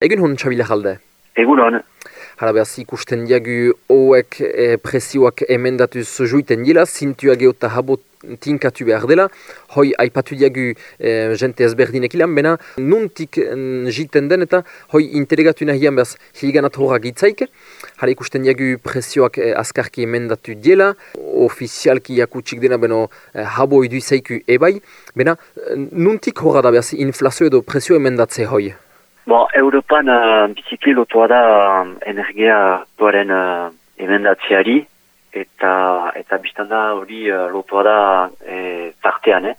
Egun hon txabila jalde? Egun hon. Hala behaz ikusten diagu hoek e, presioak emendatuz juiten dila, zintua geota habo tinkatu behar dela. Hoi aipatu diagu e, jente ezberdinek ilan, bena nuntik mm, jiten den eta hoi interegatu nahian behaz hilganat horra gitzaik. Hala ikusten diagu presioak e, askarki emendatu dila, ofizialki jakutsik dena beno e, habo idu izaiku ebai. Bena nuntik horra da behaz inflazio edo presio emendatze hoi? Bon, Europan uh, biziki lotua da energia duaren uh, emendatzeari eta eta biztan da hori uh, lotua da e, tartean, eh?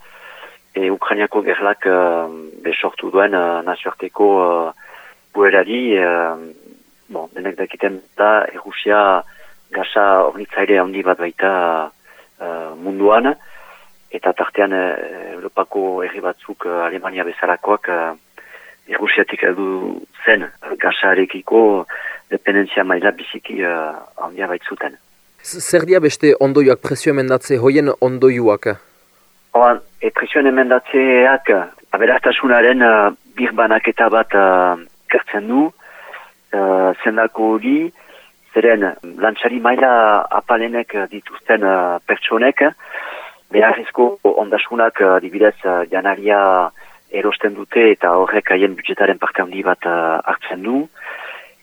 E, Ukrainiako gerlak uh, besortu duen uh, nazioarteko uh, buerari uh, bon, denek dakiten da Errusia gasa ornitzaile handi bat baita uh, munduan eta tartean uh, Europako herri batzuk uh, Alemania bezalakoak uh, Errusiatik edu zen gasarekiko dependentzia maila biziki uh, handia baitzuten. Zer dia beste ondoiak presio emendatze hoien ondoiuak? Oan, e presio emendatzeak aberaztasunaren uh, birbanaketa bat uh, kertzen du, uh, zendako hori, zeren lantxari maila apalenek dituzten uh, pertsonek, beharrizko ondasunak uh, dibidez uh, janaria erosten dute eta horrek haien budgetaren parte handi bat uh, hartzen du.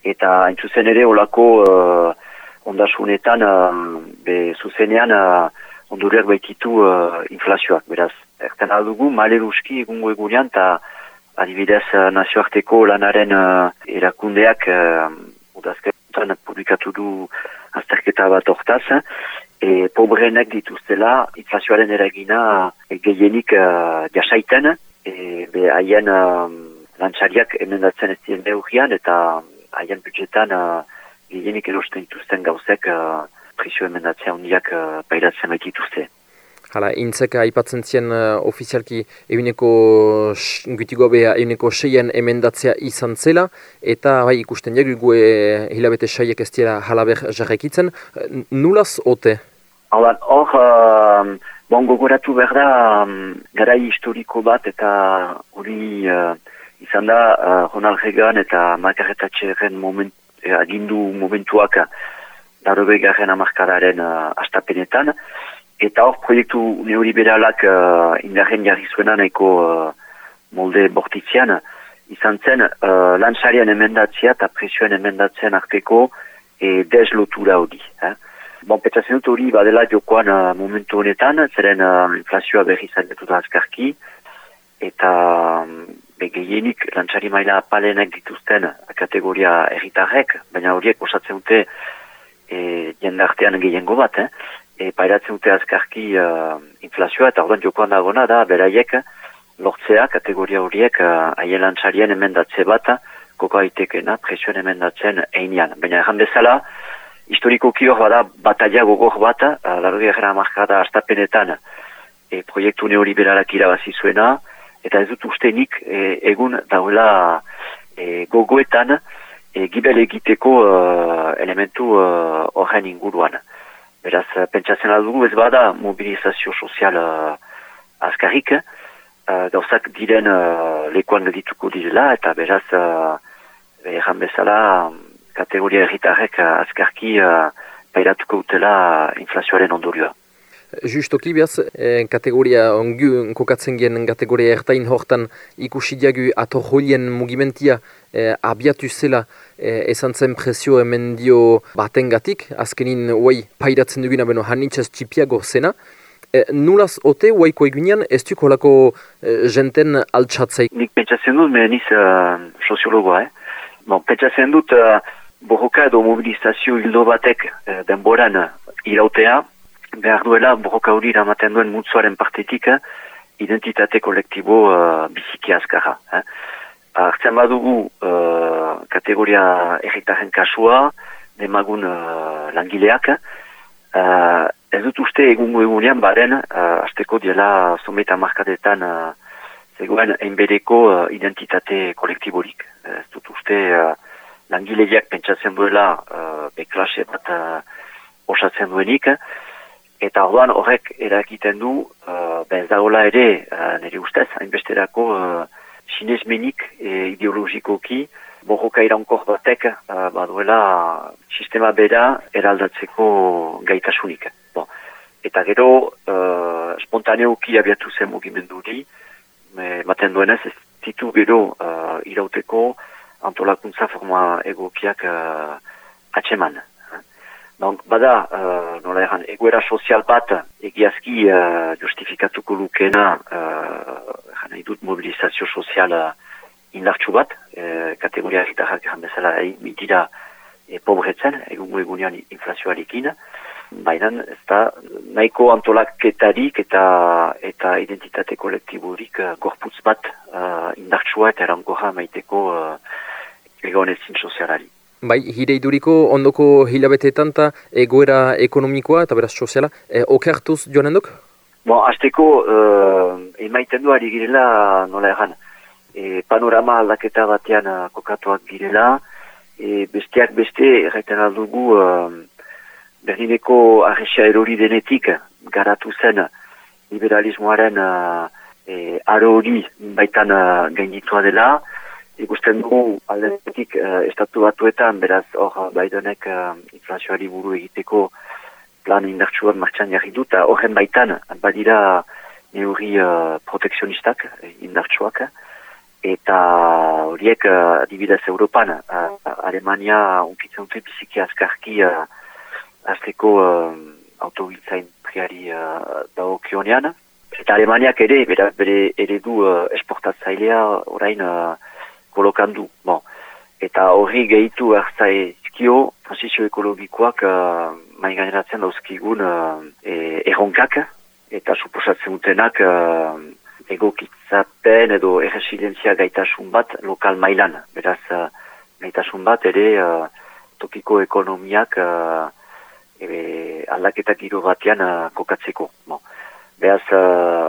Eta hain zuzen ere olako uh, ondasunetan uh, be zuzenean uh, onduriak baititu uh, inflazioak. Beraz, erten aldugu, male ruski egungo egunean eta adibidez uh, nazioarteko lanaren uh, erakundeak uh, udazketan publikatu du azterketa bat hortaz. E, pobrenek dituztela inflazioaren eragina gehienik uh, jasaiten be haien uh, lantxariak emendatzen ez diren neugrian eta haien budgetan uh, gehienik erosten dituzten gauzek uh, prisio emendatzea hundiak uh, pairatzen dituzte. Hala, intzeka aipatzen zien uh, ofizialki eguneko gutigo beha eguneko seien emendatzea izan zela eta bai ikusten jagu gu hilabete saiek ez dira halaber jarrekitzen. Nulaz ote? Hala, hor... Uh, Bon, gogoratu behar da, um, garai historiko bat eta hori uh, izan da uh, Ronald Reagan eta Margaret moment, eh, agindu momentuak daro begarren amarkadaren uh, astapenetan. Eta hor proiektu neoliberalak uh, indarren jarri zuena nahiko uh, molde bortitzean, izan zen uh, lantzarian emendatzea eta presioen emendatzen arteko e, deslotura hori. Eh? Bon, petzatzen dut hori badela jokoan momentu honetan, zeren uh, inflazioa berri zainetu da azkarki, eta um, begehienik lantxari maila apalenek dituzten kategoria erritarrek, baina horiek osatzen dute e, jendartean gehiengo bat, eh? e, pairatzen dute azkarki uh, inflazioa, eta orduan jokoan dagona da, beraiek lortzea kategoria horiek haien uh, lantxarien emendatze bat, koko aitekena presioen emendatzen einean. Baina erran bezala, historiko kior bada bataia gogor bat, laro diagera markada astapenetan e, proiektu neoliberalak irabazi zuena, eta ez dut ustenik e, egun dauela e, gogoetan e, gibel egiteko uh, elementu horren uh, inguruan. Beraz, pentsatzen aldugu ez bada mobilizazio sozial uh, azkarrik, uh, gauzak diren uh, lekuan gedituko direla, eta beraz, uh, erran bezala, kategoria erritarrek uh, azkarki uh, pairatuko utela uh, inflazioaren ondorioa. Justoki behaz, eh, kategoria ongu kokatzen gen kategoria ertain hortan ikusi diagu atorroien mugimentia eh, abiatu zela eh, esan zen presio hemen dio batengatik, azkenin uai pairatzen duguna beno hanitzaz txipiago zena. Eh, nulaz ote uaiko egunean ez du kolako eh, jenten altxatzaik? Nik pentsatzen dut, meniz uh, soziologoa, eh? Bon, pentsatzen dut, uh, borroka edo mobilizazio hildo batek e, denboran irautea, behar duela borroka hori ramaten duen mutzuaren partetik eh, identitate kolektibo uh, biziki azkarra. Eh. Artzen badugu uh, kategoria erritaren kasua, demagun uh, langileak, uh, ez dut uste egungo egunean baren, uh, azteko diela someta markadetan uh, zegoen enbereko uh, identitate kolektiborik. Ez dut uste... Uh, langileak pentsatzen duela uh, beklase bat uh, osatzen duenik, eta orduan horrek erakiten du, uh, ben dagoela ere, uh, nire ustez, hainbesterako uh, sinesmenik e, ideologikoki borroka iraunkor batek uh, baduela sistema bera eraldatzeko gaitasunik. Bon. Eta gero, uh, spontaneuki abiatu zen mugimenduri, maten duenez, ez ditu gero uh, irauteko antolakuntza forma egokiak uh, atseman. Donc, bada, uh, nola egan, egoera sozial bat egiazki uh, justifikatuko lukena uh, dut mobilizazio soziala indartsu bat, e, kategoria gitarrak egan bezala mitira e, pobretzen, egungo egunean inflazioarekin, baina ez da nahiko antolaketarik eta eta identitate kolektiburik uh, gorputz bat uh, indartsua eta erangoja maiteko uh, egonezin sozialari. Bai, hire iduriko ondoko hilabeteetan eta egoera ekonomikoa eta beraz soziala, e, okertuz joan endok? Bon, azteko, uh, emaiten du ari girela nola egan, e, panorama aldaketa batean uh, kokatuak girela, e, besteak beste, erraiten aldugu, uh, berdineko arresia erori denetik, garatu zen liberalismoaren uh, e, aro hori baitan uh, gainditua dela, ikusten dugu aldetik uh, estatu batuetan, beraz hor baidonek uh, inflazioari buru egiteko plan indartsuak martxan jarri du, eta horren baitan badira neuri uh, proteksionistak indartsuak, eta horiek uh, adibidez Europan, uh, Alemania unkitzen dute biziki azkarki uh, azteko uh, autobiltzain priari uh, kionean, eta Alemaniak ere, bera, bere eredu uh, esportatzailea orain uh, kolokandu. Bon. Eta horri gehitu hartzaizkio, transizio ekologikoak uh, main gaineratzen dauzkigun uh, e, erronkak, eta suposatzen dutenak uh, egokitzapen edo erresilientzia gaitasun bat lokal mailan. Beraz, uh, gaitasun bat ere uh, tokiko ekonomiak uh, ebe, aldaketak giro batean uh, kokatzeko. Bon. Beraz,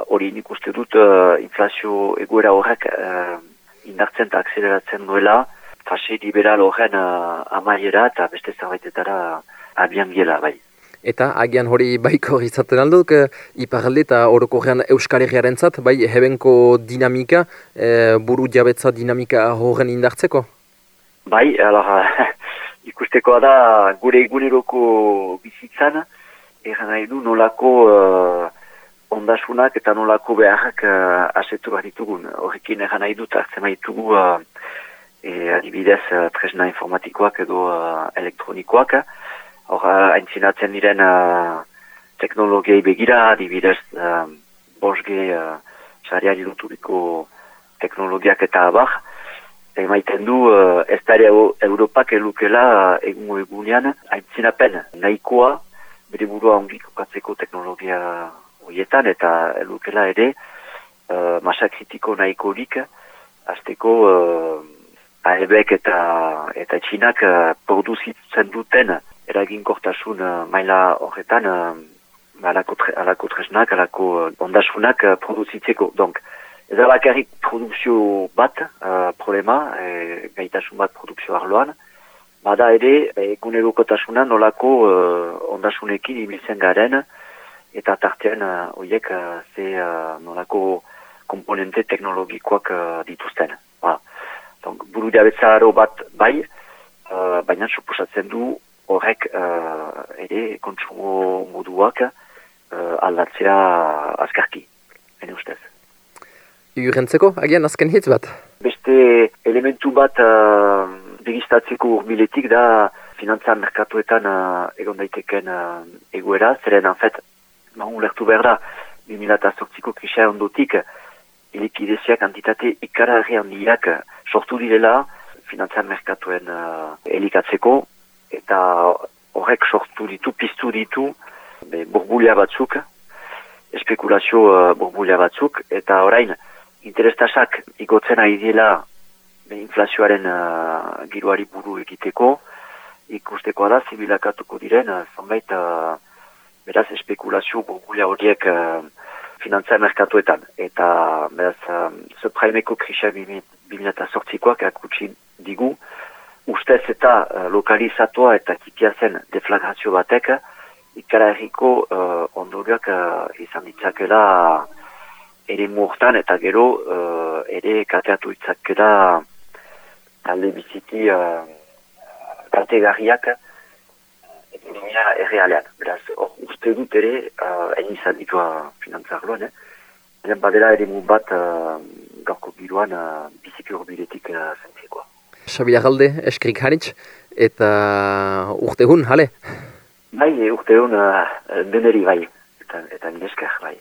hori uh, nik uste dut uh, inflazio egoera horrek uh, indartzen eta akzeleratzen duela, fase liberal horren uh, amaiera eta beste zerbaitetara abian gela bai. Eta agian hori baiko izaten alduk, e, iparalde eta orokorrean Euskal Herriaren zat, bai hebenko dinamika, e, buru jabetza dinamika horren indartzeko? Bai, ala, ikustekoa da gure eguneroko bizitzan, egan nahi du nolako uh, ondasunak eta nolako beharrak uh, asetu behar ditugun. Horrekin egan nahi dut hartzen maitugu uh, e, adibidez uh, tresna informatikoak edo uh, elektronikoak. Hor, uh, aintzinatzen diren uh, teknologiei begira, adibidez uh, bosge uh, xariari duturiko teknologiak eta abar. Emaiten du, uh, ez da Europak elukela uh, egun egunean, aintzinapen nahikoa, bere burua ongiko katzeko teknologia horietan eta elukela ere uh, masa kritiko nahiko lik azteko uh, aebek eta eta txinak uh, produzitzen duten eraginkortasun uh, maila horretan uh, alako, tre, alako tresnak, alako uh, ondasunak uh, produzitzeko. Donc, ez da bakarrik produkzio bat uh, problema, e, gaitasun bat produkzio arloan, bada ere, egunerokotasunan nolako uh, ondasunekin ibiltzen garen, eta tartean horiek uh, ze uh, nolako komponente teknologikoak uh, dituzten. Ba. Donc, buru diabetza bat bai, uh, baina suposatzen du horrek uh, ere kontsumo moduak uh, aldatzea azkarki, bene ustez. Iurentzeko, agian azken hitz bat? Beste elementu bat uh, begistatzeko urbiletik da finantza merkatuetan uh, egon daiteken uh, egoera, zeren en fet, maun lertu behar da, 2008ko krisia ondotik, elikideziak antitate ikararri handiak sortu direla, finantzan merkatuen uh, elikatzeko, eta horrek sortu ditu, piztu ditu, be, burbulia batzuk, espekulazio uh, burbulia batzuk, eta orain, interestasak igotzen ari dela inflazioaren uh, giroari buru egiteko, ikustekoa da, zibilakatuko diren, uh, zonbait, uh, beraz espekulazio burbulia horiek uh, finantza merkatuetan. Eta beraz, uh, subpraimeko krisia 2008koak akutsi digu, ustez eta uh, lokalizatua eta tipia zen deflagrazio batek, ikara erriko uh, ondorioak uh, izan ditzakela ere muhtan eta gero uh, ere kateatu ditzakela talde biziki uh, kaltegarriak ekonomia errealean. Beraz, hor uste dut ere, uh, egin izaditua finantzarloan, eh? Eren badela ere bat uh, gaurko giroan uh, biziki horbiletik uh, zentzikoa. Xabila galde, eskrik hanitz, eta urte hale? Bai, urte uh, deneri bai, eta, eta bai.